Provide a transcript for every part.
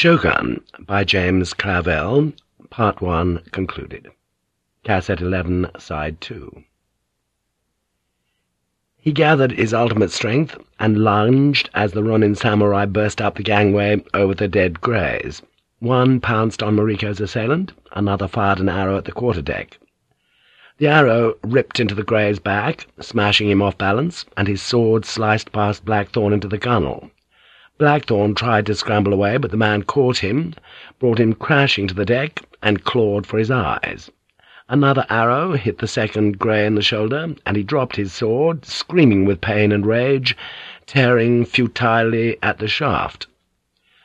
Shogun by James Clavell, Part 1 concluded. Cassette 11, Side 2. He gathered his ultimate strength and lunged as the Ronin samurai burst up the gangway over the dead greys. One pounced on Mariko's assailant, another fired an arrow at the quarterdeck. The arrow ripped into the grey's back, smashing him off balance, and his sword sliced past Blackthorne into the gunwale. Blackthorne tried to scramble away, but the man caught him, brought him crashing to the deck, and clawed for his eyes. Another arrow hit the second grey in the shoulder, and he dropped his sword, screaming with pain and rage, tearing futilely at the shaft.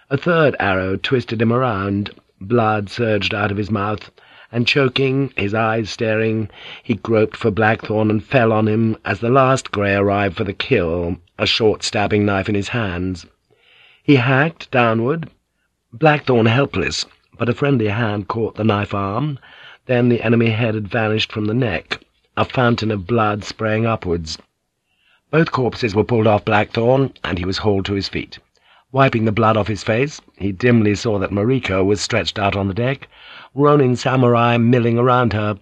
A third arrow twisted him around. Blood surged out of his mouth, and choking, his eyes staring, he groped for Blackthorne and fell on him as the last grey arrived for the kill, a short stabbing knife in his hands. He hacked downward, Blackthorne helpless, but a friendly hand caught the knife arm. Then the enemy head had vanished from the neck, a fountain of blood spraying upwards. Both corpses were pulled off Blackthorne, and he was hauled to his feet. Wiping the blood off his face, he dimly saw that Mariko was stretched out on the deck, Ronin samurai milling around her.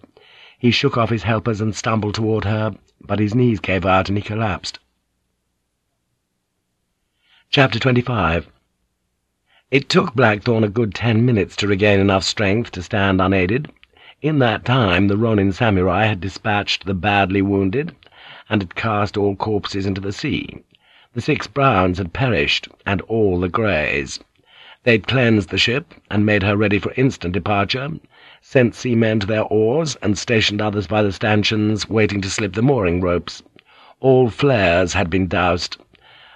He shook off his helpers and stumbled toward her, but his knees gave out and he collapsed. Chapter 25 It took Blackthorne a good ten minutes to regain enough strength to stand unaided. In that time the Ronin samurai had dispatched the badly wounded, and had cast all corpses into the sea. The six Browns had perished, and all the Greys. They'd cleansed the ship, and made her ready for instant departure, sent seamen to their oars, and stationed others by the stanchions, waiting to slip the mooring ropes. All flares had been doused,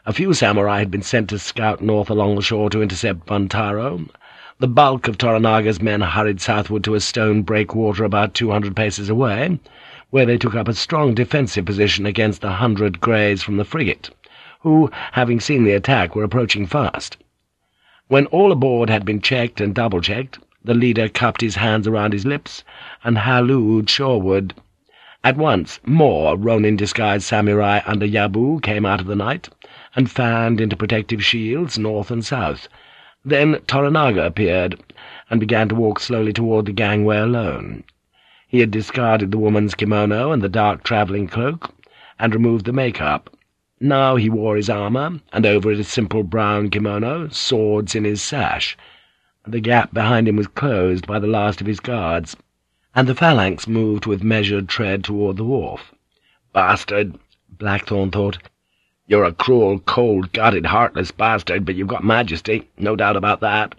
a few samurai had been sent to scout north along the shore to intercept Buntaro. The bulk of Toranaga's men hurried southward to a stone breakwater about two hundred paces away, where they took up a strong defensive position against the hundred greys from the frigate, who, having seen the attack, were approaching fast. When all aboard had been checked and double-checked, the leader cupped his hands around his lips and hallooed shoreward. At once more Ronin-disguised samurai under Yabu came out of the night, and fanned into protective shields north and south. Then Toranaga appeared, and began to walk slowly toward the gangway alone. He had discarded the woman's kimono and the dark travelling cloak, and removed the make-up. Now he wore his armour, and over it a simple brown kimono, swords in his sash. The gap behind him was closed by the last of his guards, and the phalanx moved with measured tread toward the wharf. "Bastard!" Blackthorne thought. You're a cruel, cold-blooded, heartless bastard, but you've got majesty, no doubt about that.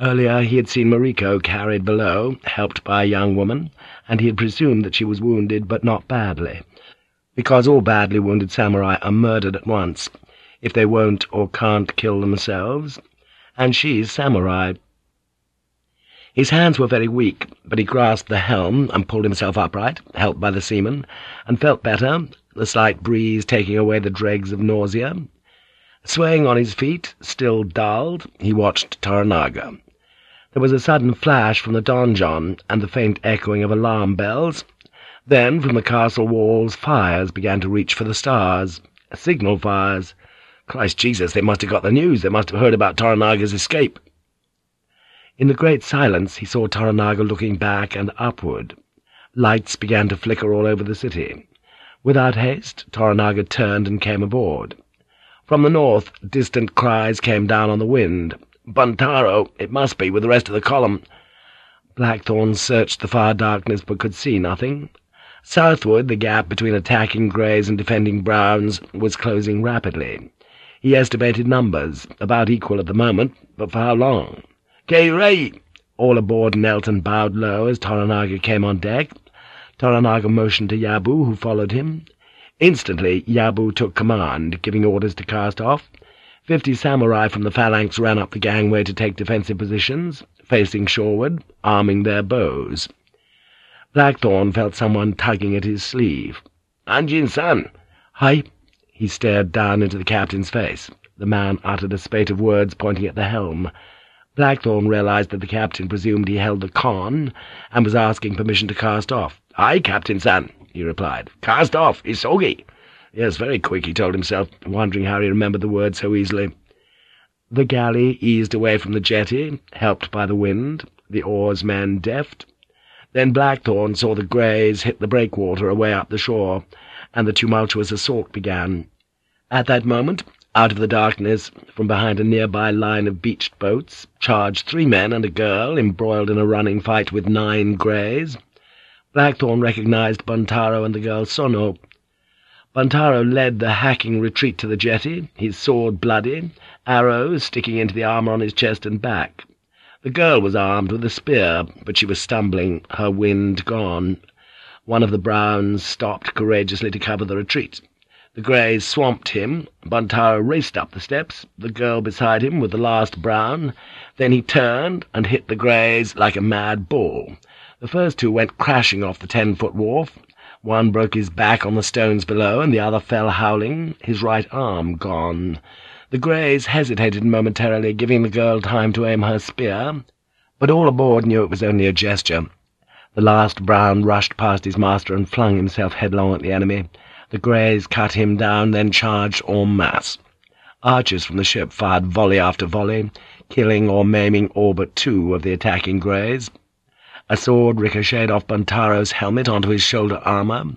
Earlier he had seen Mariko carried below, helped by a young woman, and he had presumed that she was wounded, but not badly, because all badly wounded samurai are murdered at once, if they won't or can't kill themselves, and she's samurai. His hands were very weak, but he grasped the helm and pulled himself upright, helped by the seaman, and felt better, the slight breeze taking away the dregs of nausea. Swaying on his feet, still dulled, he watched Toranaga. There was a sudden flash from the donjon and the faint echoing of alarm bells. Then, from the castle walls, fires began to reach for the stars. Signal fires. Christ Jesus, they must have got the news. They must have heard about Toranaga's escape. In the great silence he saw Taranaga looking back and upward. Lights began to flicker all over the city. Without haste, Toranaga turned and came aboard. From the north, distant cries came down on the wind. Buntaro, it must be, with the rest of the column. Blackthorne searched the far darkness but could see nothing. Southward, the gap between attacking greys and defending browns was closing rapidly. He estimated numbers, about equal at the moment, but for how long? K-Ray! All aboard knelt and bowed low as Toranaga came on deck. Toranaga motioned to Yabu, who followed him. Instantly Yabu took command, giving orders to cast off. Fifty samurai from the phalanx ran up the gangway to take defensive positions, facing shoreward, arming their bows. Blackthorne felt someone tugging at his sleeve. "Anjin-san!" "Hi!" He stared down into the captain's face. The man uttered a spate of words, pointing at the helm. Blackthorne realized that the captain presumed he held the con, and was asking permission to cast off. "Aye, Captain-san," he replied. "Cast off, isogi." Yes, very quick, he told himself, wondering how he remembered the word so easily. The galley eased away from the jetty, helped by the wind, the oarsmen deft. Then Blackthorne saw the greys hit the breakwater away up the shore, and the tumultuous assault began. At that moment, out of the darkness, from behind a nearby line of beached boats, charged three men and a girl embroiled in a running fight with nine greys. Blackthorne recognized Buntaro and the girl Sono. Buntaro led the hacking retreat to the jetty, his sword bloody, arrows sticking into the armour on his chest and back. The girl was armed with a spear, but she was stumbling, her wind gone. One of the Browns stopped courageously to cover the retreat. The Greys swamped him. Buntaro raced up the steps, the girl beside him with the last Brown. Then he turned and hit the Greys like a mad bull. The first two went crashing off the ten-foot wharf. One broke his back on the stones below, and the other fell howling, his right arm gone. The Greys hesitated momentarily, giving the girl time to aim her spear, but all aboard knew it was only a gesture. The last Brown rushed past his master and flung himself headlong at the enemy. The Greys cut him down, then charged en masse. Archers from the ship fired volley after volley, killing or maiming all but two of the attacking Greys. A sword ricocheted off Buntaro's helmet onto his shoulder armour.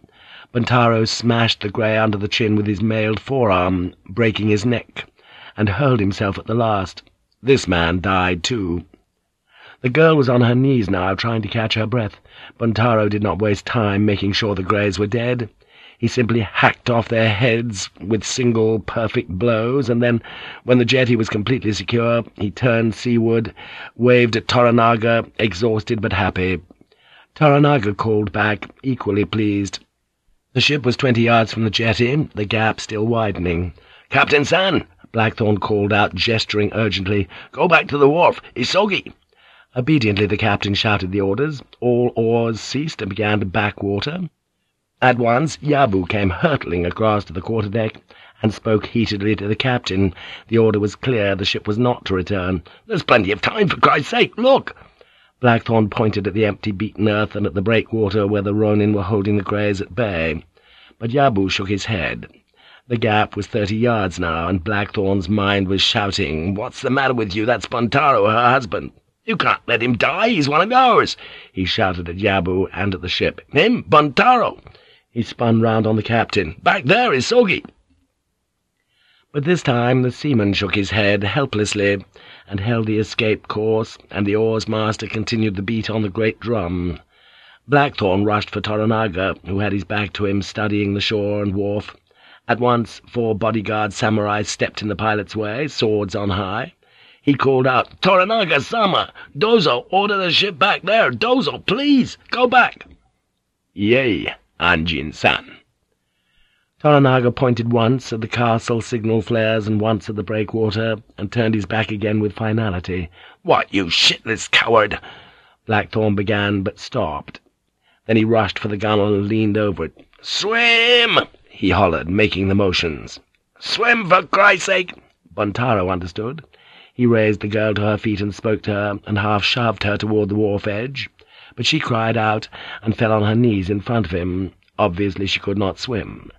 Buntaro smashed the Grey under the chin with his mailed forearm, breaking his neck and hurled himself at the last. This man died too. The girl was on her knees now, trying to catch her breath. Buntaro did not waste time making sure the Greys were dead. He simply hacked off their heads with single perfect blows, and then, when the jetty was completely secure, he turned seaward, waved at Toranaga, exhausted but happy. Toranaga called back, equally pleased. The ship was twenty yards from the jetty, the gap still widening. "'Captain San!' Blackthorne called out, gesturing urgently. "'Go back to the wharf! Isogi!' Obediently the captain shouted the orders. All oars ceased and began to back water. At once Yabu came hurtling across to the quarter-deck and spoke heatedly to the captain. The order was clear. The ship was not to return. "'There's plenty of time, for Christ's sake! Look!' Blackthorne pointed at the empty beaten earth and at the breakwater where the Ronin were holding the Greys at bay. But Yabu shook his head. The gap was thirty yards now, and Blackthorne's mind was shouting, "'What's the matter with you? That's Buntaro, her husband.' "'You can't let him die. He's one of ours!' he shouted at Yabu and at the ship. "'Him? Buntaro!' He spun round on the captain. "'Back there is Sogi!' But this time the seaman shook his head helplessly and held the escape course, and the oars master continued the beat on the great drum. Blackthorne rushed for Toranaga, who had his back to him, studying the shore and wharf. At once four bodyguard samurai stepped in the pilot's way, swords on high. He called out, "Toranaga-sama! Dozo, order the ship back there! Dozo, please! Go back!" "Yea, Anjin-san." Toranaga pointed once at the castle signal flares and once at the breakwater, and turned his back again with finality. "What, you shitless coward!" Blackthorne began, but stopped. Then he rushed for the gunwale and leaned over it. "Swim!" he hollered, making the motions. "Swim, for Christ's sake!" Buntaro understood. He raised the girl to her feet and spoke to her, and half shoved her toward the wharf edge. But she cried out and fell on her knees in front of him. Obviously she could not swim.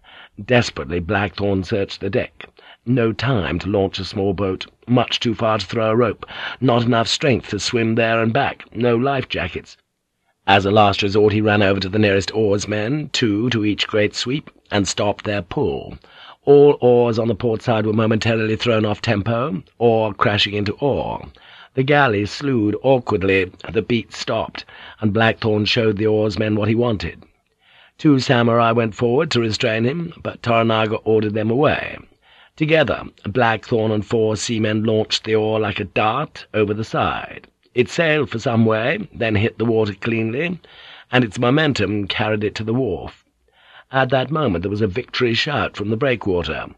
Desperately Blackthorne searched the deck. No time to launch a small boat, much too far to throw a rope, not enough strength to swim there and back, no life jackets. As a last resort he ran over to the nearest oarsmen, two to each great sweep, and stopped their pull. All oars on the port side were momentarily thrown off tempo, oar crashing into oar. The galley slewed awkwardly, the beat stopped, and Blackthorne showed the oarsmen what he wanted. Two samurai went forward to restrain him, but Toranaga ordered them away. Together, Blackthorne and four seamen launched the oar like a dart over the side. It sailed for some way, then hit the water cleanly, and its momentum carried it to the wharf. At that moment there was a victory shout from the breakwater.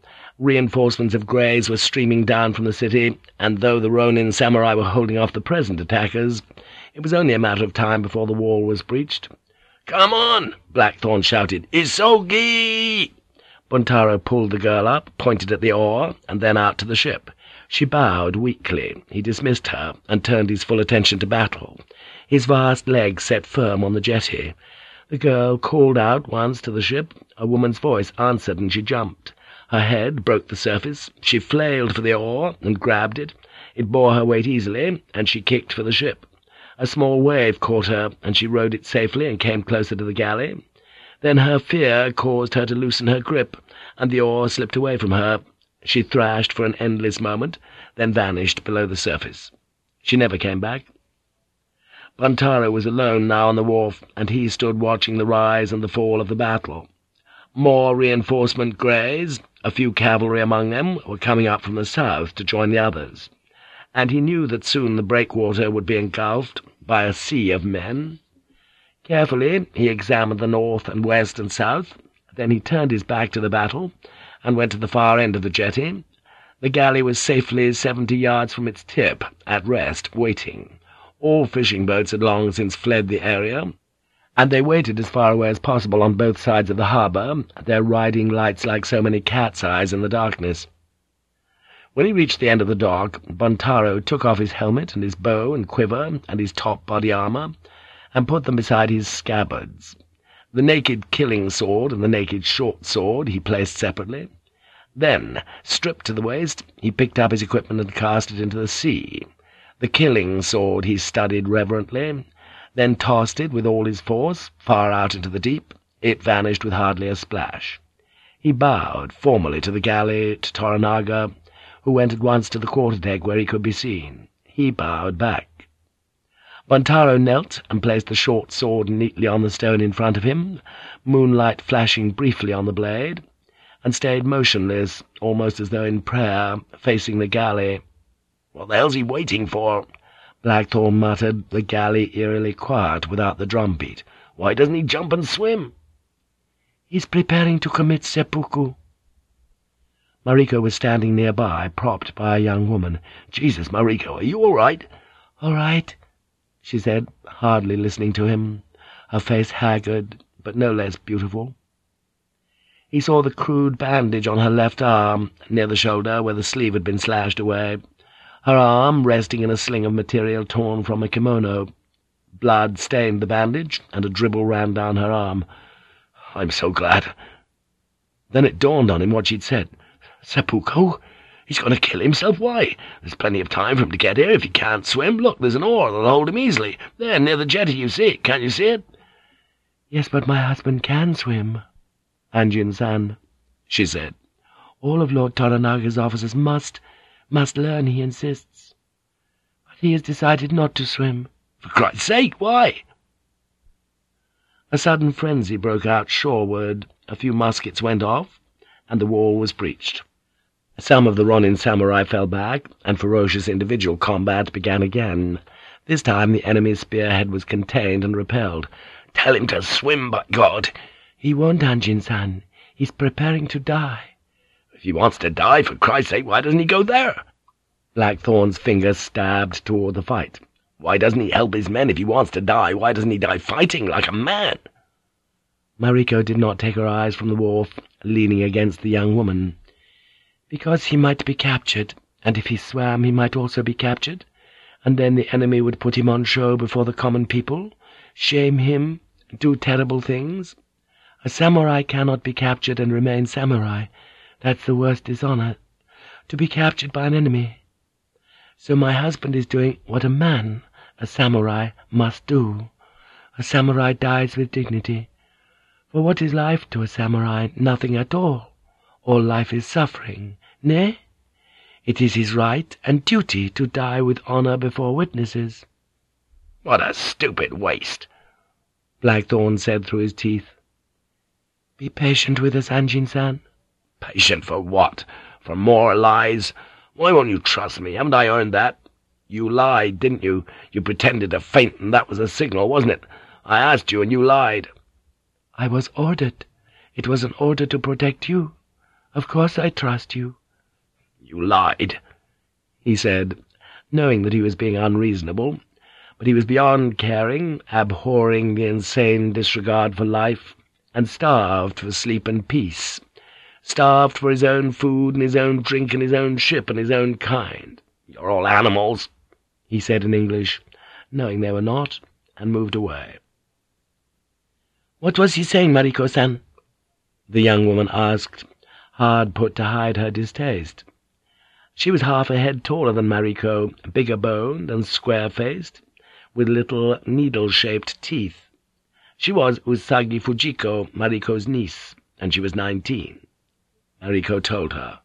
Reinforcements of Greys were streaming down from the city, and though the Ronin samurai were holding off the present attackers, it was only a matter of time before the wall was breached. "'Come on!' Blackthorne shouted. "'Isogi!' Buntaro pulled the girl up, pointed at the oar, and then out to the ship. She bowed weakly. He dismissed her, and turned his full attention to battle. His vast legs set firm on the jetty. The girl called out once to the ship. A woman's voice answered, and she jumped. Her head broke the surface. She flailed for the oar, and grabbed it, It bore her weight easily, and she kicked for the ship. A small wave caught her, and she rode it safely and came closer to the galley. Then her fear caused her to loosen her grip, and the oar slipped away from her. She thrashed for an endless moment, then vanished below the surface. She never came back. Buntaro was alone now on the wharf, and he stood watching the rise and the fall of the battle. More reinforcement greys, a few cavalry among them, were coming up from the south to join the others, and he knew that soon the breakwater would be engulfed by a sea of men. Carefully he examined the north and west and south, then he turned his back to the battle, and went to the far end of the jetty. The galley was safely seventy yards from its tip, at rest, waiting. All fishing boats had long since fled the area, and they waited as far away as possible on both sides of the harbour, their riding lights like so many cat's eyes in the darkness. When he reached the end of the dock, Buntaro took off his helmet and his bow and quiver and his top body armour, and put them beside his scabbards. The naked killing sword and the naked short sword he placed separately. Then, stripped to the waist, he picked up his equipment and cast it into the sea. The killing sword he studied reverently, then tossed it with all his force far out into the deep. It vanished with hardly a splash. He bowed formally to the galley, to Toranaga, who went at once to the quarter-deck where he could be seen. He bowed back. Buntaro knelt and placed the short sword neatly on the stone in front of him, moonlight flashing briefly on the blade, and stayed motionless, almost as though in prayer, facing the galley. "'What the hell's he waiting for?' Blackthorne muttered, the galley eerily quiet without the drumbeat. "'Why doesn't he jump and swim?' "'He's preparing to commit seppuku.' Mariko was standing nearby, propped by a young woman. "'Jesus, Mariko, are you all right?' "'All right.' she said, hardly listening to him, her face haggard, but no less beautiful. He saw the crude bandage on her left arm, near the shoulder where the sleeve had been slashed away, her arm resting in a sling of material torn from a kimono. Blood stained the bandage, and a dribble ran down her arm. "'I'm so glad.' Then it dawned on him what she'd said. "'Seppuku? He's going to kill himself. Why? There's plenty of time for him to get here if he can't swim. Look, there's an oar that'll hold him easily. There, near the jetty, you see it. Can't you see it? Yes, but my husband can swim, Anjin-san, she said. All of Lord Toranaga's officers must, must learn, he insists. But he has decided not to swim. For Christ's sake, why? A sudden frenzy broke out shoreward. A few muskets went off, and the wall was breached. Some of the Ronin samurai fell back, and ferocious individual combat began again. This time the enemy's spearhead was contained and repelled. "'Tell him to swim, by God!' "'He won't, Anjin-san. He's preparing to die.' "'If he wants to die, for Christ's sake, why doesn't he go there?' Blackthorne's finger stabbed toward the fight. "'Why doesn't he help his men if he wants to die? Why doesn't he die fighting like a man?' Mariko did not take her eyes from the wharf, leaning against the young woman. Because he might be captured, and if he swam he might also be captured, and then the enemy would put him on show before the common people, shame him, do terrible things. A samurai cannot be captured and remain samurai. That's the worst dishonor, to be captured by an enemy. So my husband is doing what a man, a samurai, must do. A samurai dies with dignity. For what is life to a samurai? Nothing at all. All life is suffering, nay? It is his right and duty to die with honor before witnesses. "'What a stupid waste!' Blackthorne said through his teeth. "'Be patient with us, Anjin-san.' "'Patient for what? For more lies? Why won't you trust me? Haven't I earned that? You lied, didn't you? You pretended to faint, and that was a signal, wasn't it? I asked you, and you lied.' "'I was ordered. It was an order to protect you. Of course I trust you.' "'You lied,' he said, knowing that he was being unreasonable, but he was beyond caring, abhorring the insane disregard for life, and starved for sleep and peace, starved for his own food and his own drink and his own ship and his own kind. "'You're all animals,' he said in English, knowing they were not, and moved away. "'What was he saying, Mariko-san?' the young woman asked, hard put to hide her distaste. She was half a head taller than Mariko, bigger-boned and square-faced, with little needle-shaped teeth. She was Usagi Fujiko, Mariko's niece, and she was nineteen. Mariko told her.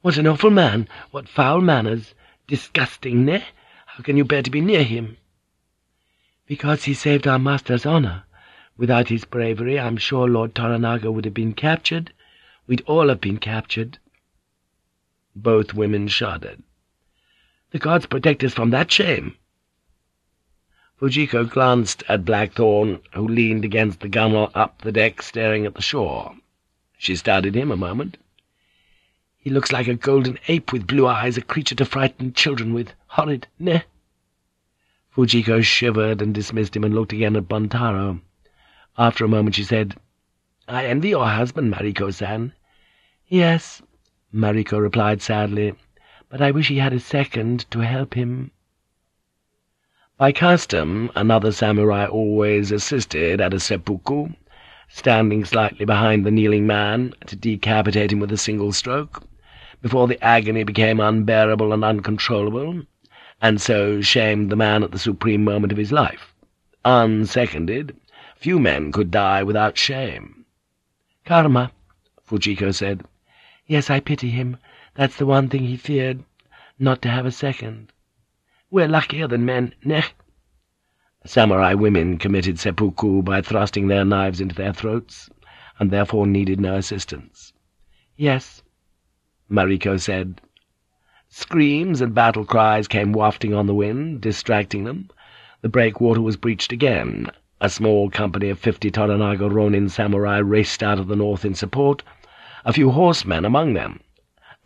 "What an awful man! What foul manners! Disgusting, ne? How can you bear to be near him?" "Because he saved our master's honor. Without his bravery, I'm sure Lord Toranaga would have been captured. We'd all have been captured. Both women shuddered. The gods protect us from that shame. Fujiko glanced at Blackthorne, who leaned against the gunwale up the deck, staring at the shore. She studied him a moment. He looks like a golden ape with blue eyes, a creature to frighten children with. Horrid, ne? Fujiko shivered and dismissed him and looked again at Buntaro. After a moment she said, I envy your husband, Mariko-san. Yes, Mariko replied sadly, but I wish he had a second to help him. By custom, another samurai always assisted at a seppuku, standing slightly behind the kneeling man to decapitate him with a single stroke, before the agony became unbearable and uncontrollable, and so shamed the man at the supreme moment of his life. Unseconded, few men could die without shame. "'Karma,' Fujiko said. Yes, I pity him. That's the one thing he feared, not to have a second. We're luckier than men, neh? Samurai women committed seppuku by thrusting their knives into their throats, and therefore needed no assistance. Yes, Mariko said. Screams and battle cries came wafting on the wind, distracting them. The breakwater was breached again. A small company of fifty Toranaga Ronin samurai raced out of the north in support, a few horsemen among them.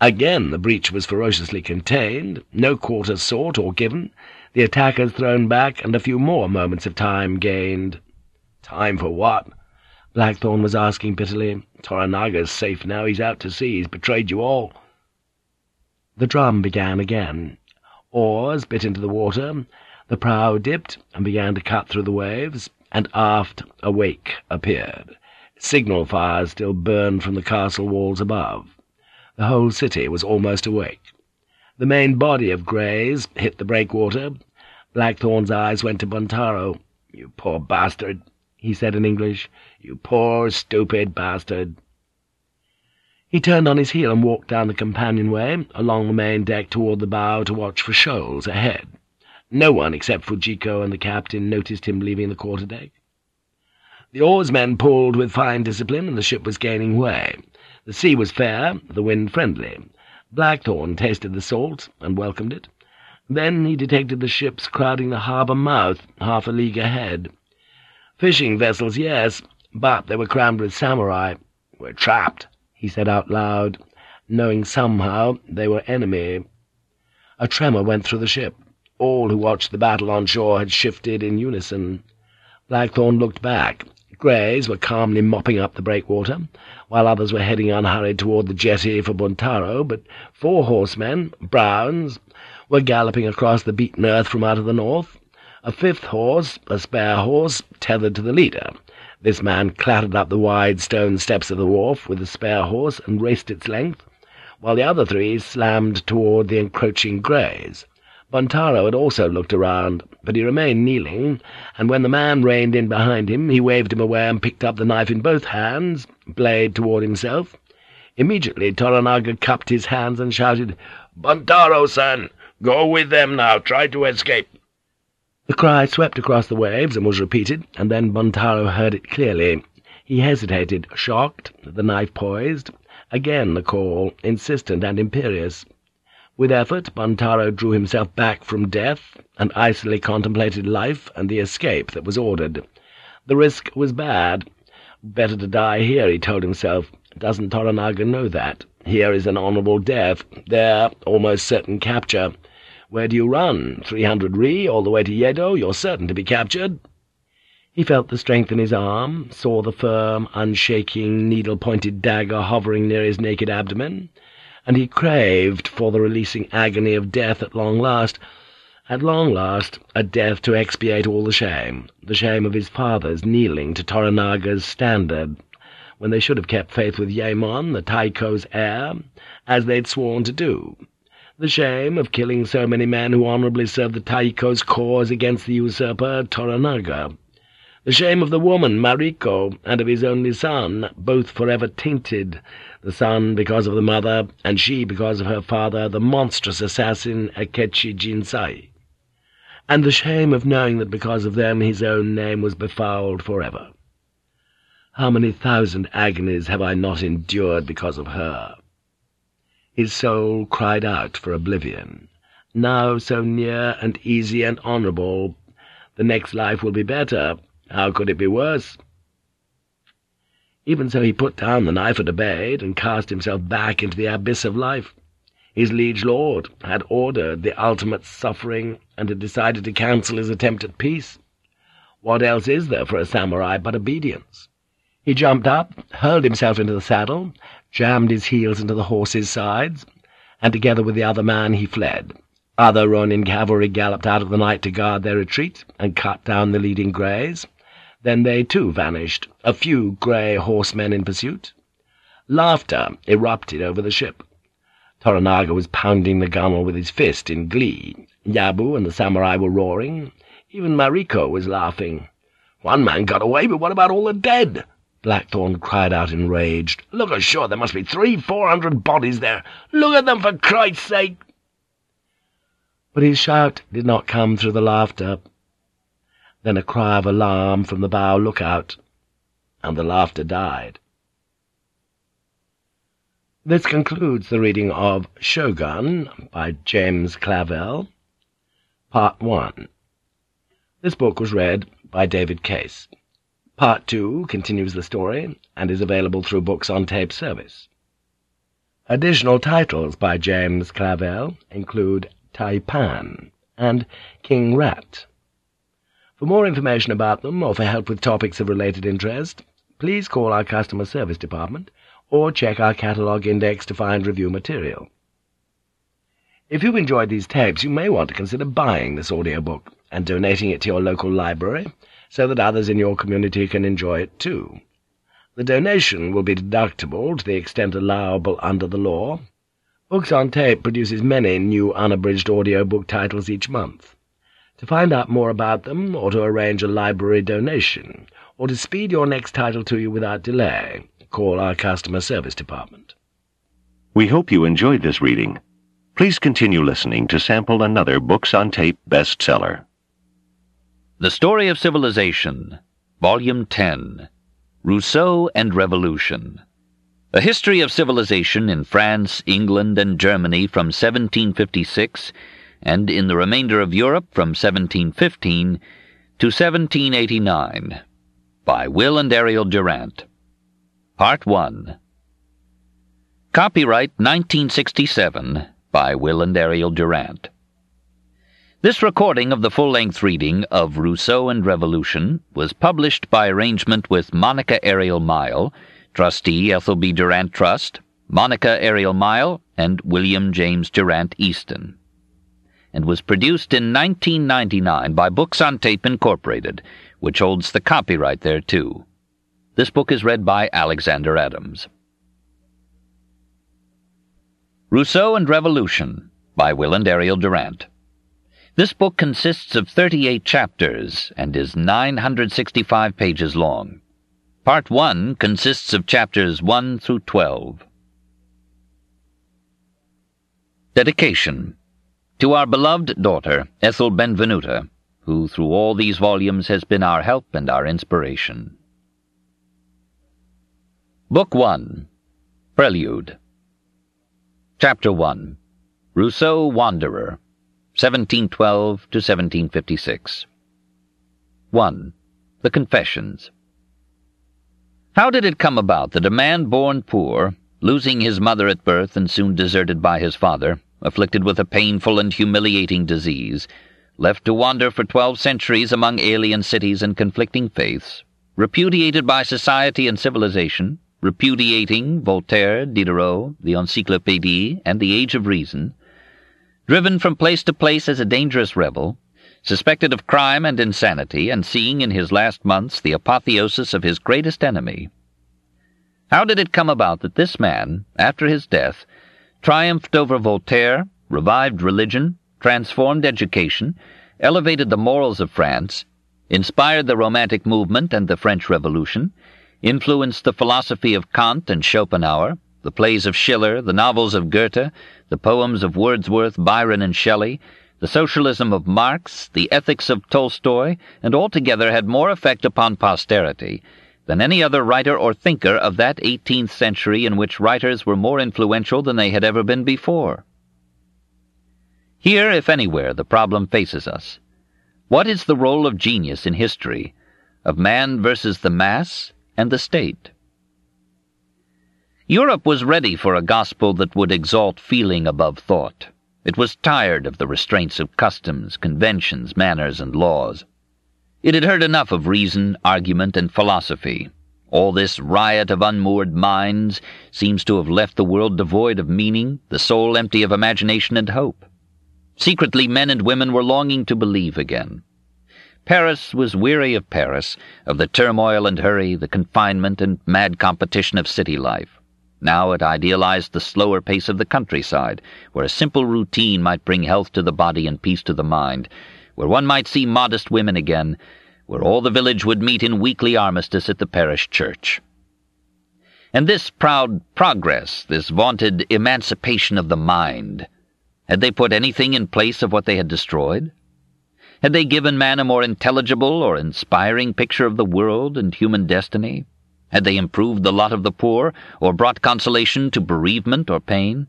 Again the breach was ferociously contained, no quarter sought or given, the attackers thrown back, and a few more moments of time gained. Time for what? Blackthorne was asking bitterly. Toranaga's safe now, he's out to sea, he's betrayed you all. The drum began again. Oars bit into the water, the prow dipped and began to cut through the waves, and aft a wake appeared. Signal fires still burned from the castle walls above. The whole city was almost awake. The main body of Greys hit the breakwater. Blackthorne's eyes went to Buntaro. "'You poor bastard,' he said in English. "'You poor, stupid bastard.' He turned on his heel and walked down the companionway, along the main deck toward the bow to watch for shoals ahead. No one except Fujiko and the captain noticed him leaving the quarter-deck. The oarsmen pulled with fine discipline, and the ship was gaining way. The sea was fair, the wind friendly. Blackthorne tasted the salt, and welcomed it. Then he detected the ships crowding the harbour mouth, half a league ahead. Fishing vessels, yes, but they were crammed with samurai. "'We're trapped,' he said out loud, knowing somehow they were enemy. A tremor went through the ship. All who watched the battle on shore had shifted in unison. Blackthorne looked back. Greys were calmly mopping up the breakwater, while others were heading unhurried toward the jetty for Buntaro, but four horsemen, Browns, were galloping across the beaten earth from out of the north. A fifth horse, a spare horse, tethered to the leader. This man clattered up the wide stone steps of the wharf with the spare horse and raced its length, while the other three slammed toward the encroaching greys. Buntaro had also looked around, but he remained kneeling, and when the man reined in behind him, he waved him away and picked up the knife in both hands, blade toward himself. Immediately Toranaga cupped his hands and shouted, "'Buntaro-san! Go with them now! Try to escape!" The cry swept across the waves and was repeated, and then Buntaro heard it clearly. He hesitated, shocked, the knife poised. Again the call, insistent and imperious. With effort, Buntaro drew himself back from death, and icily contemplated life and the escape that was ordered. The risk was bad. Better to die here, he told himself. Doesn't Toranaga know that? Here is an honourable death, there almost certain capture. Where do you run? Three hundred ri, all the way to Yedo? You're certain to be captured.' He felt the strength in his arm, saw the firm, unshaking, needle-pointed dagger hovering near his naked abdomen, and he craved for the releasing agony of death at long last. At long last, a death to expiate all the shame, the shame of his fathers kneeling to Toranaga's standard, when they should have kept faith with Yaemon, the Taiko's heir, as they'd sworn to do, The shame of killing so many men who honourably served the Taiko's cause against the usurper Toranaga. The shame of the woman, Mariko, and of his only son, both forever tainted, the son because of the mother, and she because of her father, the monstrous assassin Akechi Jinsai. And the shame of knowing that because of them his own name was befouled forever. How many thousand agonies have I not endured because of her? His soul cried out for oblivion. Now so near and easy and honourable, the next life will be better. How could it be worse? Even so he put down the knife at a bait and cast himself back into the abyss of life. His liege lord had ordered the ultimate suffering and had decided to cancel his attempt at peace. What else is there for a samurai but obedience? He jumped up, hurled himself into the saddle, jammed his heels into the horse's sides, and together with the other man he fled. Other Ronin cavalry galloped out of the night to guard their retreat and cut down the leading greys. Then they too vanished, a few grey horsemen in pursuit. Laughter erupted over the ship. Toranaga was pounding the gunwale with his fist in glee. Yabu and the samurai were roaring. Even Mariko was laughing. One man got away, but what about all the dead? Blackthorne cried out enraged. "Look ashore! There must be three, four hundred bodies there! Look at them, for Christ's sake!" But his shout did not come through the laughter. Then a cry of alarm from the bow lookout, and the laughter died. This concludes the reading of Shogun by James Clavell, Part 1. This book was read by David Case. Part 2 continues the story and is available through Books on Tape service. Additional titles by James Clavell include Taipan and King Rat. For more information about them or for help with topics of related interest, please call our customer service department or check our catalog index to find review material. If you've enjoyed these tapes, you may want to consider buying this audiobook and donating it to your local library so that others in your community can enjoy it too. The donation will be deductible to the extent allowable under the law. Books on Tape produces many new unabridged audiobook titles each month. To find out more about them, or to arrange a library donation, or to speed your next title to you without delay, call our customer service department. We hope you enjoyed this reading. Please continue listening to sample another Books on Tape bestseller. The Story of Civilization, Volume 10 Rousseau and Revolution. A History of Civilization in France, England, and Germany from 1756, and in the remainder of Europe from 1715 to 1789, by Will and Ariel Durant. Part 1. Copyright 1967 by Will and Ariel Durant. This recording of the full-length reading of Rousseau and Revolution was published by arrangement with Monica Ariel Mile, trustee Ethel B. Durant Trust, Monica Ariel Mile, and William James Durant Easton, and was produced in 1999 by Books on Tape Incorporated, which holds the copyright thereto. This book is read by Alexander Adams. Rousseau and Revolution by Will and Ariel Durant. This book consists of 38 chapters and is 965 pages long. Part 1 consists of chapters 1 through 12. Dedication To our beloved daughter, Ethel Benvenuta, who through all these volumes has been our help and our inspiration. Book 1 Prelude Chapter 1 Rousseau Wanderer 1712 to 1756. 1. The Confessions. How did it come about that a man born poor, losing his mother at birth and soon deserted by his father, afflicted with a painful and humiliating disease, left to wander for twelve centuries among alien cities and conflicting faiths, repudiated by society and civilization, repudiating Voltaire, Diderot, the Encyclopédie, and the Age of Reason, driven from place to place as a dangerous rebel, suspected of crime and insanity, and seeing in his last months the apotheosis of his greatest enemy. How did it come about that this man, after his death, triumphed over Voltaire, revived religion, transformed education, elevated the morals of France, inspired the Romantic movement and the French Revolution, influenced the philosophy of Kant and Schopenhauer, the plays of Schiller, the novels of Goethe, the poems of Wordsworth, Byron, and Shelley, the socialism of Marx, the ethics of Tolstoy, and altogether had more effect upon posterity than any other writer or thinker of that eighteenth century in which writers were more influential than they had ever been before. Here, if anywhere, the problem faces us. What is the role of genius in history, of man versus the mass and the state? Europe was ready for a gospel that would exalt feeling above thought. It was tired of the restraints of customs, conventions, manners, and laws. It had heard enough of reason, argument, and philosophy. All this riot of unmoored minds seems to have left the world devoid of meaning, the soul empty of imagination and hope. Secretly, men and women were longing to believe again. Paris was weary of Paris, of the turmoil and hurry, the confinement and mad competition of city life. Now it idealized the slower pace of the countryside, where a simple routine might bring health to the body and peace to the mind, where one might see modest women again, where all the village would meet in weekly armistice at the parish church. And this proud progress, this vaunted emancipation of the mind, had they put anything in place of what they had destroyed? Had they given man a more intelligible or inspiring picture of the world and human destiny? Had they improved the lot of the poor, or brought consolation to bereavement or pain?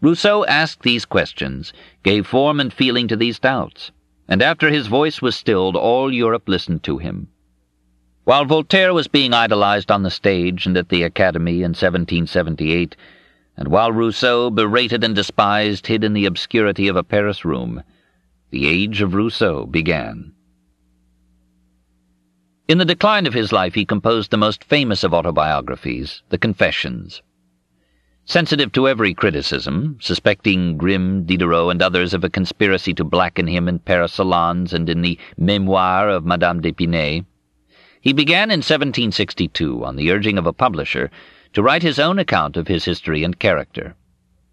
Rousseau asked these questions, gave form and feeling to these doubts, and after his voice was stilled, all Europe listened to him. While Voltaire was being idolized on the stage and at the Academy in 1778, and while Rousseau, berated and despised, hid in the obscurity of a Paris room, the age of Rousseau began. In the decline of his life, he composed the most famous of autobiographies, The Confessions. Sensitive to every criticism, suspecting Grimm, Diderot, and others of a conspiracy to blacken him in Paris salons and in the Memoirs of Madame d'Epinay, he began in 1762, on the urging of a publisher, to write his own account of his history and character.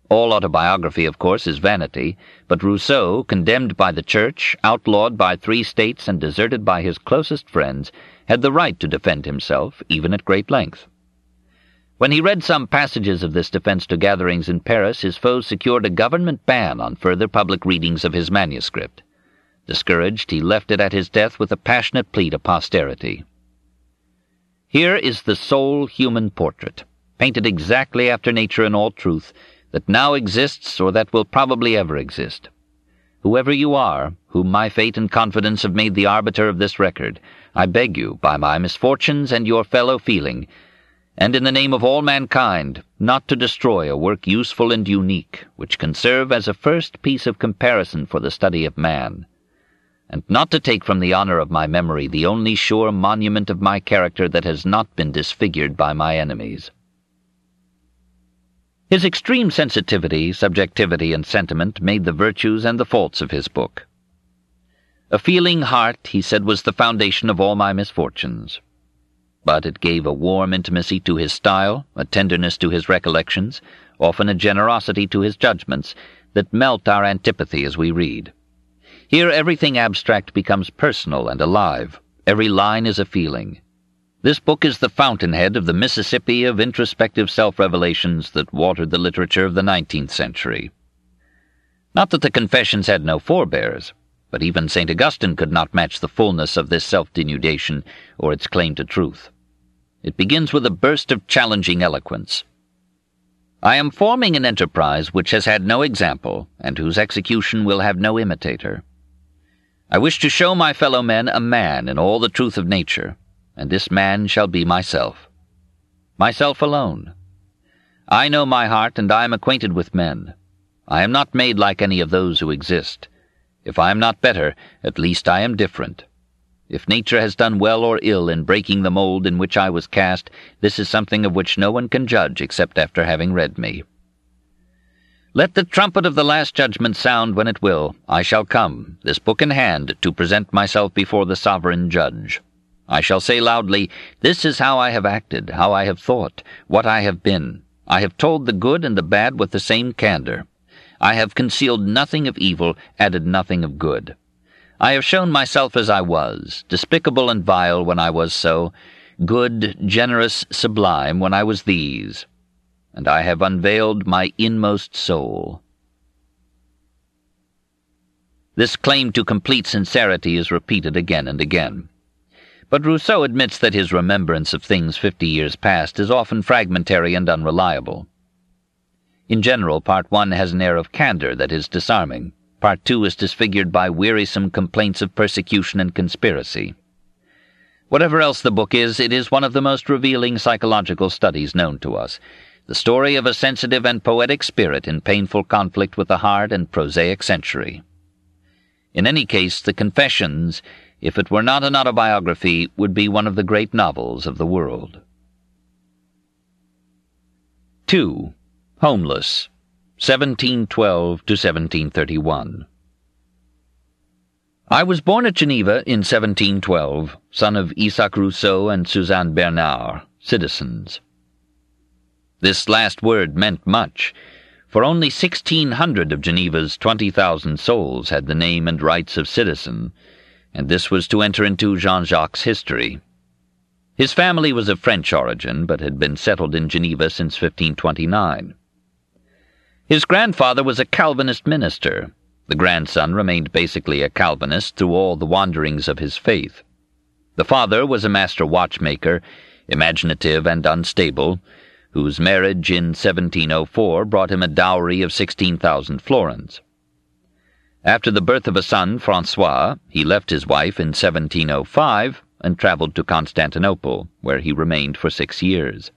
All autobiography, of course, is vanity, but Rousseau, condemned by the Church, outlawed by three states, and deserted by his closest friends, had the right to defend himself, even at great length. When he read some passages of this defense to gatherings in Paris, his foes secured a government ban on further public readings of his manuscript. Discouraged, he left it at his death with a passionate plea to posterity. Here is the sole human portrait, painted exactly after nature in all truth, that now exists or that will probably ever exist. Whoever you are, whom my fate and confidence have made the arbiter of this record, I beg you, by my misfortunes and your fellow feeling, and in the name of all mankind, not to destroy a work useful and unique, which can serve as a first piece of comparison for the study of man, and not to take from the honor of my memory the only sure monument of my character that has not been disfigured by my enemies. His extreme sensitivity, subjectivity, and sentiment made the virtues and the faults of his book. A feeling heart, he said, was the foundation of all my misfortunes. But it gave a warm intimacy to his style, a tenderness to his recollections, often a generosity to his judgments, that melt our antipathy as we read. Here everything abstract becomes personal and alive. Every line is a feeling. This book is the fountainhead of the Mississippi of introspective self-revelations that watered the literature of the nineteenth century. Not that the Confessions had no forebears, but even St. Augustine could not match the fullness of this self-denudation or its claim to truth. It begins with a burst of challenging eloquence. I am forming an enterprise which has had no example, and whose execution will have no imitator. I wish to show my fellow men a man in all the truth of nature, and this man shall be myself. Myself alone. I know my heart, and I am acquainted with men. I am not made like any of those who exist. If I am not better, at least I am different. If nature has done well or ill in breaking the mold in which I was cast, this is something of which no one can judge except after having read me. Let the trumpet of the last judgment sound when it will. I shall come, this book in hand, to present myself before the sovereign judge. I shall say loudly, This is how I have acted, how I have thought, what I have been. I have told the good and the bad with the same candor. I have concealed nothing of evil, added nothing of good. I have shown myself as I was, despicable and vile when I was so, good, generous, sublime when I was these, and I have unveiled my inmost soul. This claim to complete sincerity is repeated again and again. But Rousseau admits that his remembrance of things fifty years past is often fragmentary and unreliable. In general, Part 1 has an air of candor that is disarming. Part 2 is disfigured by wearisome complaints of persecution and conspiracy. Whatever else the book is, it is one of the most revealing psychological studies known to us. The story of a sensitive and poetic spirit in painful conflict with a hard and prosaic century. In any case, The Confessions, if it were not an autobiography, would be one of the great novels of the world. 2. Homeless 1712 to 1731. I was born at Geneva in 1712, son of Isaac Rousseau and Suzanne Bernard, citizens. This last word meant much, for only 1,600 of Geneva's 20,000 souls had the name and rights of citizen, and this was to enter into Jean-Jacques' history. His family was of French origin, but had been settled in Geneva since 1529. His grandfather was a Calvinist minister. The grandson remained basically a Calvinist through all the wanderings of his faith. The father was a master watchmaker, imaginative and unstable, whose marriage in 1704 brought him a dowry of 16,000 florins. After the birth of a son, Francois, he left his wife in 1705 and traveled to Constantinople, where he remained for six years.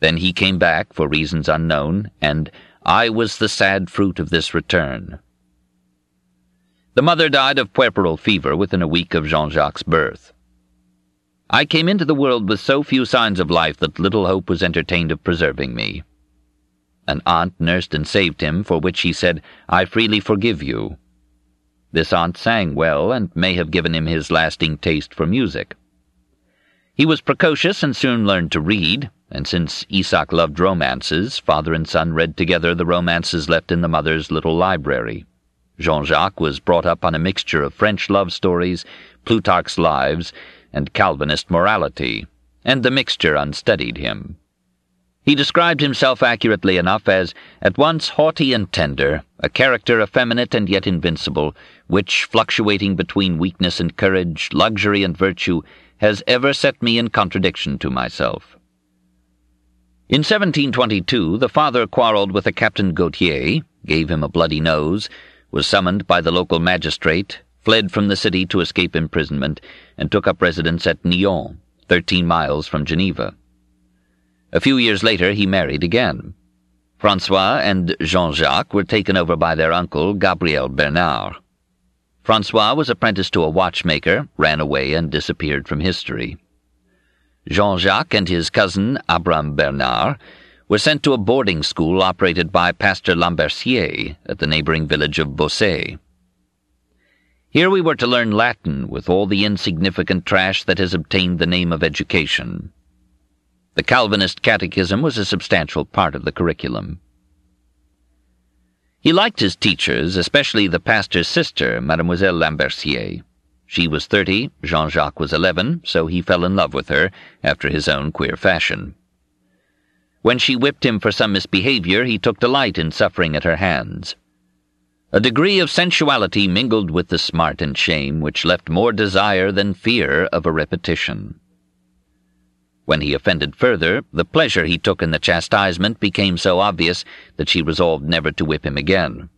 Then he came back for reasons unknown, and I was the sad fruit of this return. The mother died of puerperal fever within a week of Jean-Jacques' birth. I came into the world with so few signs of life that little hope was entertained of preserving me. An aunt nursed and saved him, for which he said, I freely forgive you. This aunt sang well, and may have given him his lasting taste for music. He was precocious and soon learned to read, and since Isaac loved romances, father and son read together the romances left in the mother's little library. Jean-Jacques was brought up on a mixture of French love stories, Plutarch's Lives, and Calvinist morality, and the mixture unsteadied him. He described himself accurately enough as at once haughty and tender, a character effeminate and yet invincible, which, fluctuating between weakness and courage, luxury and virtue, has ever set me in contradiction to myself. In 1722, the father quarrelled with a Captain Gautier, gave him a bloody nose, was summoned by the local magistrate, fled from the city to escape imprisonment, and took up residence at Nyons, thirteen miles from Geneva. A few years later he married again. Francois and Jean-Jacques were taken over by their uncle, Gabriel Bernard. Francois was apprenticed to a watchmaker, ran away, and disappeared from history. Jean-Jacques and his cousin, Abram Bernard, were sent to a boarding school operated by Pastor Lambercier at the neighboring village of Bossey. Here we were to learn Latin with all the insignificant trash that has obtained the name of education. The Calvinist catechism was a substantial part of the curriculum. He liked his teachers, especially the pastor's sister, Mademoiselle Lambercier. She was thirty, Jean-Jacques was eleven, so he fell in love with her, after his own queer fashion. When she whipped him for some misbehavior, he took delight in suffering at her hands. A degree of sensuality mingled with the smart and shame which left more desire than fear of a repetition. When he offended further, the pleasure he took in the chastisement became so obvious that she resolved never to whip him again.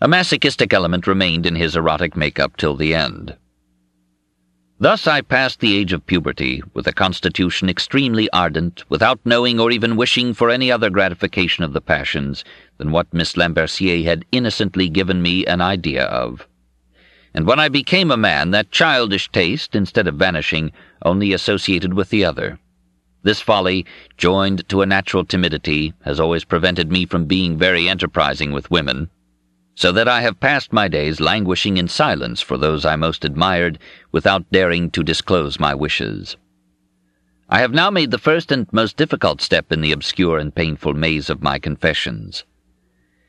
A masochistic element remained in his erotic make-up till the end. Thus I passed the age of puberty, with a constitution extremely ardent, without knowing or even wishing for any other gratification of the passions than what Miss Lambercier had innocently given me an idea of. And when I became a man, that childish taste, instead of vanishing, only associated with the other. This folly, joined to a natural timidity, has always prevented me from being very enterprising with women, so that I have passed my days languishing in silence for those I most admired, without daring to disclose my wishes. I have now made the first and most difficult step in the obscure and painful maze of my confessions.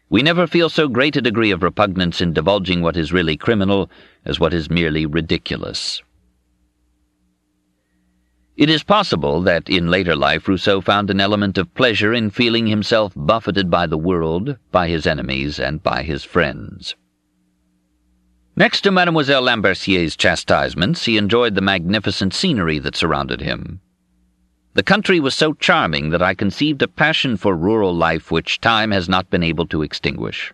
We never feel so great a degree of repugnance in divulging what is really criminal as what is merely ridiculous. It is possible that in later life Rousseau found an element of pleasure in feeling himself buffeted by the world, by his enemies, and by his friends. Next to Mademoiselle Lambercier's chastisements, he enjoyed the magnificent scenery that surrounded him. The country was so charming that I conceived a passion for rural life which time has not been able to extinguish.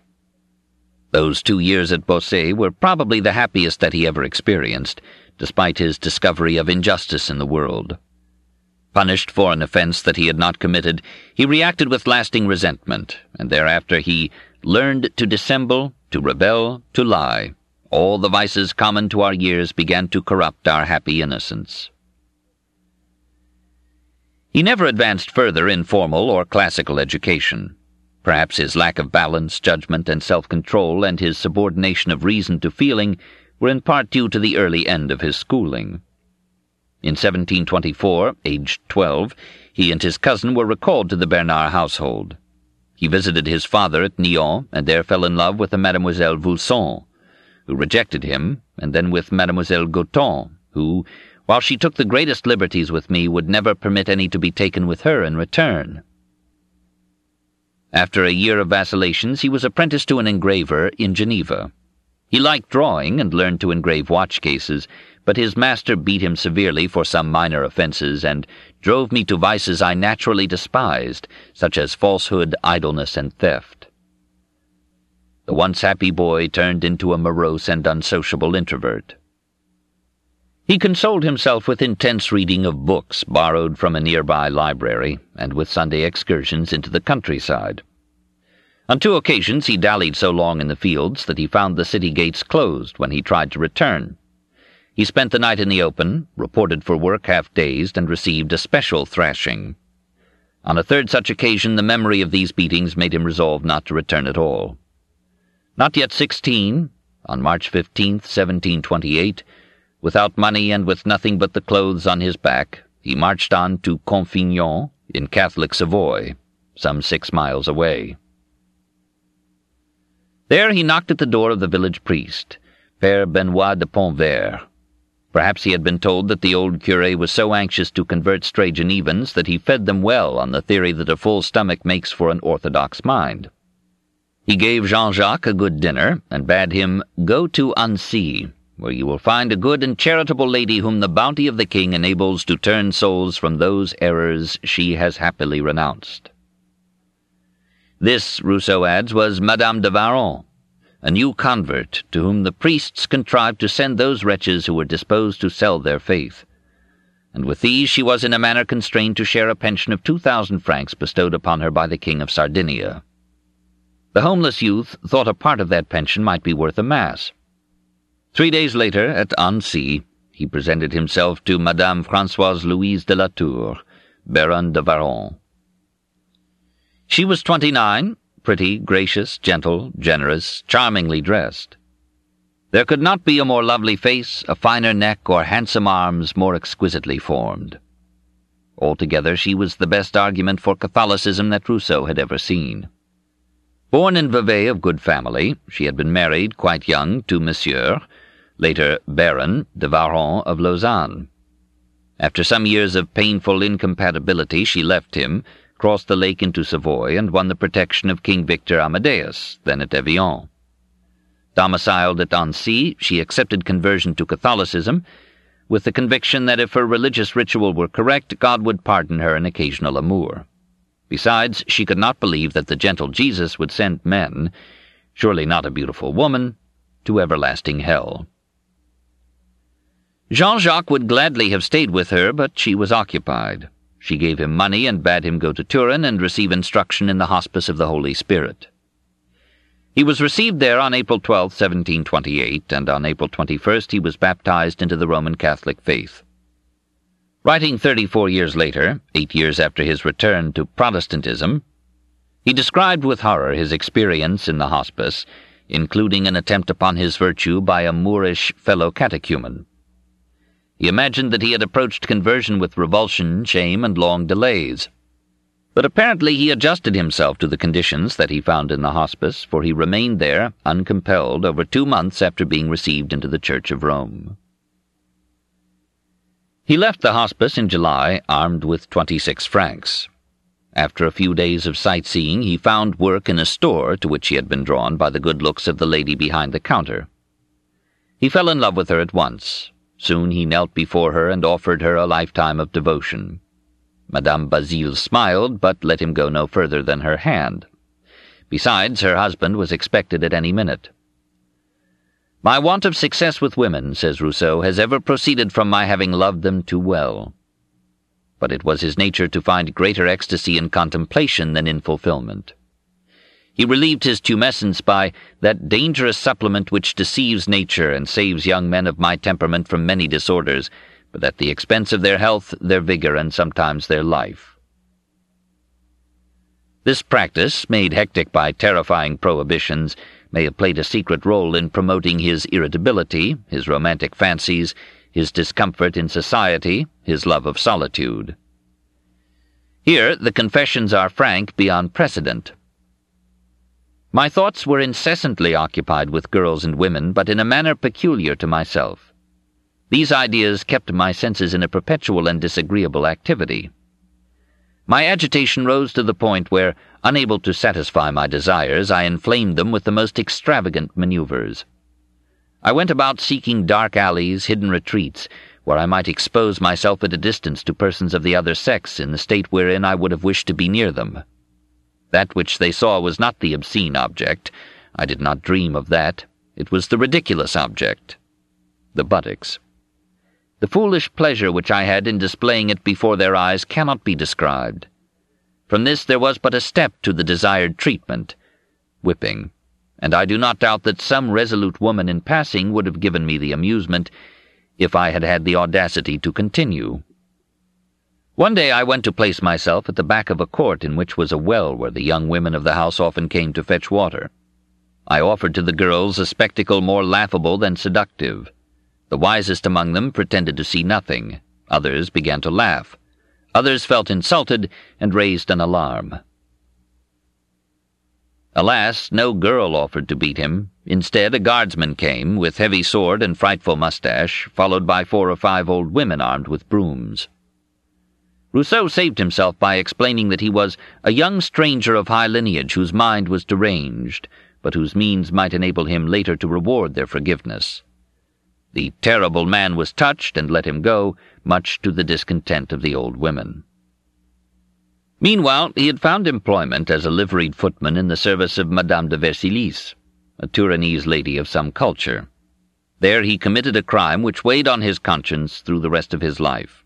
Those two years at Bossey were probably the happiest that he ever experienced, despite his discovery of injustice in the world. Punished for an offense that he had not committed, he reacted with lasting resentment, and thereafter he learned to dissemble, to rebel, to lie. All the vices common to our years began to corrupt our happy innocence. He never advanced further in formal or classical education. Perhaps his lack of balance, judgment, and self-control, and his subordination of reason to feeling were in part due to the early end of his schooling. In 1724, aged twelve, he and his cousin were recalled to the Bernard household. He visited his father at Nyons, and there fell in love with a Mademoiselle Vulson, who rejected him, and then with Mademoiselle Goton, who, while she took the greatest liberties with me, would never permit any to be taken with her in return. After a year of vacillations, he was apprenticed to an engraver in Geneva. He liked drawing and learned to engrave watch cases, but his master beat him severely for some minor offences and drove me to vices I naturally despised, such as falsehood, idleness, and theft. The once happy boy turned into a morose and unsociable introvert. He consoled himself with intense reading of books borrowed from a nearby library, and with Sunday excursions into the countryside. On two occasions he dallied so long in the fields that he found the city gates closed when he tried to return. He spent the night in the open, reported for work half dazed, and received a special thrashing. On a third such occasion the memory of these beatings made him resolve not to return at all. Not yet sixteen, on March 15, 1728, Without money and with nothing but the clothes on his back, he marched on to Confignon in Catholic Savoy, some six miles away. There he knocked at the door of the village priest, Père Benoit de Pontverre. Perhaps he had been told that the old curé was so anxious to convert stray Genevans that he fed them well on the theory that a full stomach makes for an orthodox mind. He gave Jean-Jacques a good dinner, and bade him go to Annecy, where you will find a good and charitable lady whom the bounty of the king enables to turn souls from those errors she has happily renounced. This, Rousseau adds, was Madame de Warens, a new convert to whom the priests contrived to send those wretches who were disposed to sell their faith. And with these she was in a manner constrained to share a pension of two thousand francs bestowed upon her by the King of Sardinia. The homeless youth thought a part of that pension might be worth a mass. Three days later, at Annecy, he presented himself to Madame Francoise Louise de la Tour, Baronne de Warens. She was twenty-nine, pretty, gracious, gentle, generous, charmingly dressed. There could not be a more lovely face, a finer neck, or handsome arms more exquisitely formed. Altogether, she was the best argument for Catholicism that Rousseau had ever seen. Born in Vevey of good family, she had been married, quite young, to Monsieur, later Baron de Warens of Lausanne. After some years of painful incompatibility, she left him, crossed the lake into Savoy, and won the protection of King Victor Amadeus, then at Evian. Domiciled at Annecy, she accepted conversion to Catholicism, with the conviction that if her religious ritual were correct, God would pardon her an occasional amour. Besides, she could not believe that the gentle Jesus would send men, surely not a beautiful woman, to everlasting hell. Jean-Jacques would gladly have stayed with her, but she was occupied. She gave him money and bade him go to Turin and receive instruction in the Hospice of the Holy Spirit. He was received there on April 12, 1728, and on April 21st he was baptized into the Roman Catholic faith. Writing thirty-four years later, eight years after his return to Protestantism, he described with horror his experience in the hospice, including an attempt upon his virtue by a Moorish fellow catechumen. He imagined that he had approached conversion with revulsion, shame, and long delays. But apparently he adjusted himself to the conditions that he found in the hospice, for he remained there, uncompelled, over two months after being received into the Church of Rome. He left the hospice in July, armed with twenty-six francs. After a few days of sightseeing, he found work in a store to which he had been drawn by the good looks of the lady behind the counter. He fell in love with her at once. Soon he knelt before her and offered her a lifetime of devotion. Madame Bazile smiled, but let him go no further than her hand. Besides, her husband was expected at any minute. My want of success with women, says Rousseau, has ever proceeded from my having loved them too well. But it was his nature to find greater ecstasy in contemplation than in fulfillment. He relieved his tumescence by that dangerous supplement which deceives nature and saves young men of my temperament from many disorders, but at the expense of their health, their vigor, and sometimes their life. This practice, made hectic by terrifying prohibitions, may have played a secret role in promoting his irritability, his romantic fancies, his discomfort in society, his love of solitude. Here the confessions are frank beyond precedent. My thoughts were incessantly occupied with girls and women, but in a manner peculiar to myself. These ideas kept my senses in a perpetual and disagreeable activity. My agitation rose to the point where, unable to satisfy my desires, I inflamed them with the most extravagant maneuvers. I went about seeking dark alleys, hidden retreats, where I might expose myself at a distance to persons of the other sex in the state wherein I would have wished to be near them. That which they saw was not the obscene object. I did not dream of that. It was the ridiculous object. The buttocks. The foolish pleasure which I had in displaying it before their eyes cannot be described. From this there was but a step to the desired treatment, whipping, and I do not doubt that some resolute woman in passing would have given me the amusement if I had had the audacity to continue. One day I went to place myself at the back of a court in which was a well where the young women of the house often came to fetch water. I offered to the girls a spectacle more laughable than seductive. The wisest among them pretended to see nothing. Others began to laugh. Others felt insulted and raised an alarm. Alas, no girl offered to beat him. Instead, a guardsman came, with heavy sword and frightful mustache, followed by four or five old women armed with brooms. Rousseau saved himself by explaining that he was a young stranger of high lineage whose mind was deranged, but whose means might enable him later to reward their forgiveness. The terrible man was touched and let him go, much to the discontent of the old women. Meanwhile, he had found employment as a liveried footman in the service of Madame de Vercellis, a Turinese lady of some culture. There he committed a crime which weighed on his conscience through the rest of his life.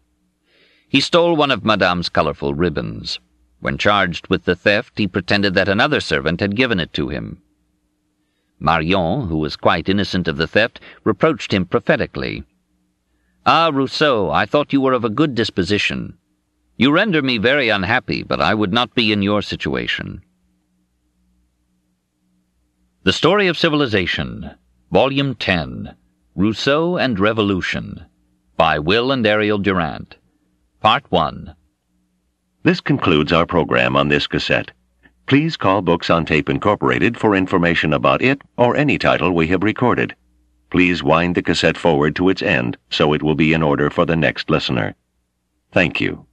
He stole one of Madame's colorful ribbons. When charged with the theft, he pretended that another servant had given it to him. Marion, who was quite innocent of the theft, reproached him prophetically. Ah, Rousseau, I thought you were of a good disposition. You render me very unhappy, but I would not be in your situation. The Story of Civilization, Volume 10, Rousseau and Revolution, by Will and Ariel Durant, Part 1. This concludes our program on this cassette. Please call Books on Tape Incorporated for information about it or any title we have recorded. Please wind the cassette forward to its end so it will be in order for the next listener. Thank you.